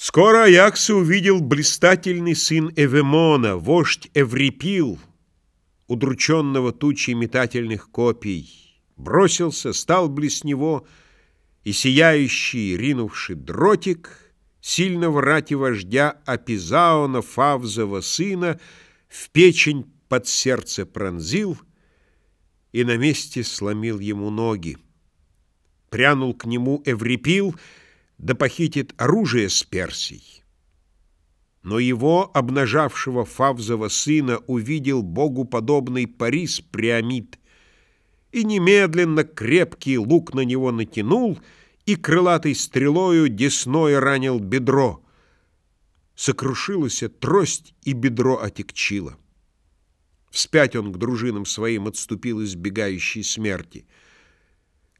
Скоро Аякса увидел блистательный сын Эвемона, вождь Эврипил, удрученного тучей метательных копий. Бросился, стал близ него, и сияющий, ринувший дротик, сильно рати вождя Апизаона, Фавзова сына, в печень под сердце пронзил и на месте сломил ему ноги. Прянул к нему Эврипил — да похитит оружие с Персий. Но его, обнажавшего Фавзова сына, увидел богу подобный Парис Приамид, и немедленно крепкий лук на него натянул и крылатой стрелою десной ранил бедро. Сокрушилась трость, и бедро отекчило. Вспять он к дружинам своим отступил избегающей смерти —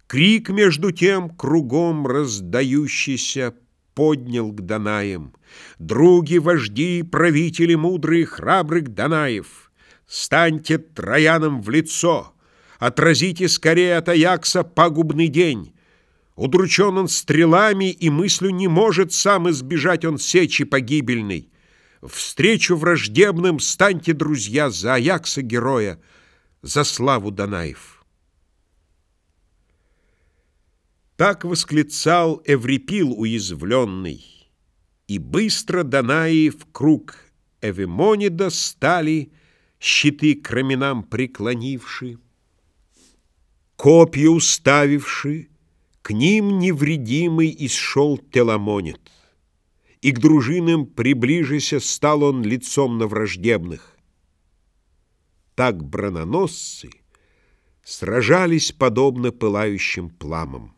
Крик, между тем, кругом раздающийся, поднял к Данаям. Други, вожди, правители мудрые, храбрых Данаев, станьте троянам в лицо, отразите скорее от Аякса пагубный день. Удручен он стрелами, и мыслью не может сам избежать он сечи погибельной. Встречу враждебным станьте, друзья, за Аякса героя, за славу Данаев. Так восклицал Эврипил уязвленный, И быстро Данаи в круг Эвемонида стали, Щиты к раменам преклонивши, Копья уставивши, К ним невредимый исшел Теламонит, И к дружинам приближися Стал он лицом на враждебных. Так брононосцы сражались подобно пылающим пламам.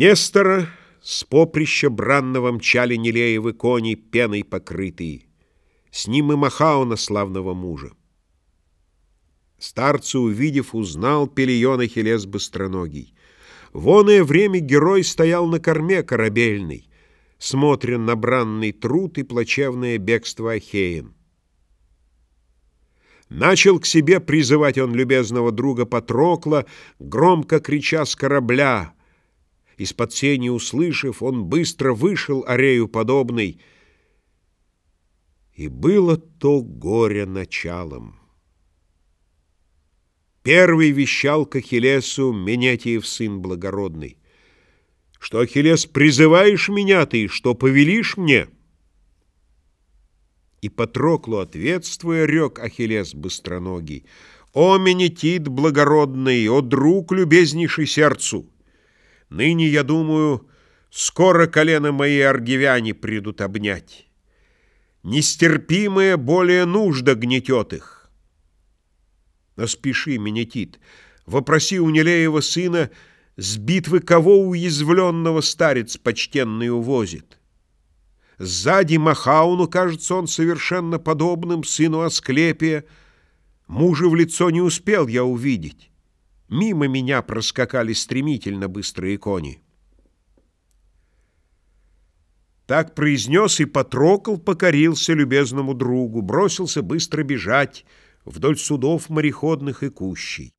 Нестора с поприща бранного мчали Нелеевы кони, пеной покрытые, С ним и Махауна, славного мужа. Старца, увидев, узнал Пелион Ахиллес быстроногий. Воное время герой стоял на корме корабельной, Смотрен на бранный труд и плачевное бегство Ахеен. Начал к себе призывать он любезного друга Патрокла, Громко крича с корабля — из-под сени услышав, он быстро вышел арею подобный. И было то горе началом. Первый вещал к Ахиллесу Менетиев сын благородный. Что, Ахиллес, призываешь меня ты, что повелишь мне? И Патроклу ответствуя, рек Ахиллес быстроногий. О, Менетит благородный, о, друг любезнейший сердцу! Ныне, я думаю, скоро колено мои аргивяне придут обнять. Нестерпимая более нужда гнетет их. Но спеши, Менетит, вопроси у Нелеева сына, с битвы кого уязвленного старец почтенный увозит. Сзади Махауну, кажется, он совершенно подобным сыну Асклепия. Мужа в лицо не успел я увидеть. Мимо меня проскакали стремительно быстрые кони. Так произнес и Патрокл покорился любезному другу, бросился быстро бежать вдоль судов мореходных и кущей.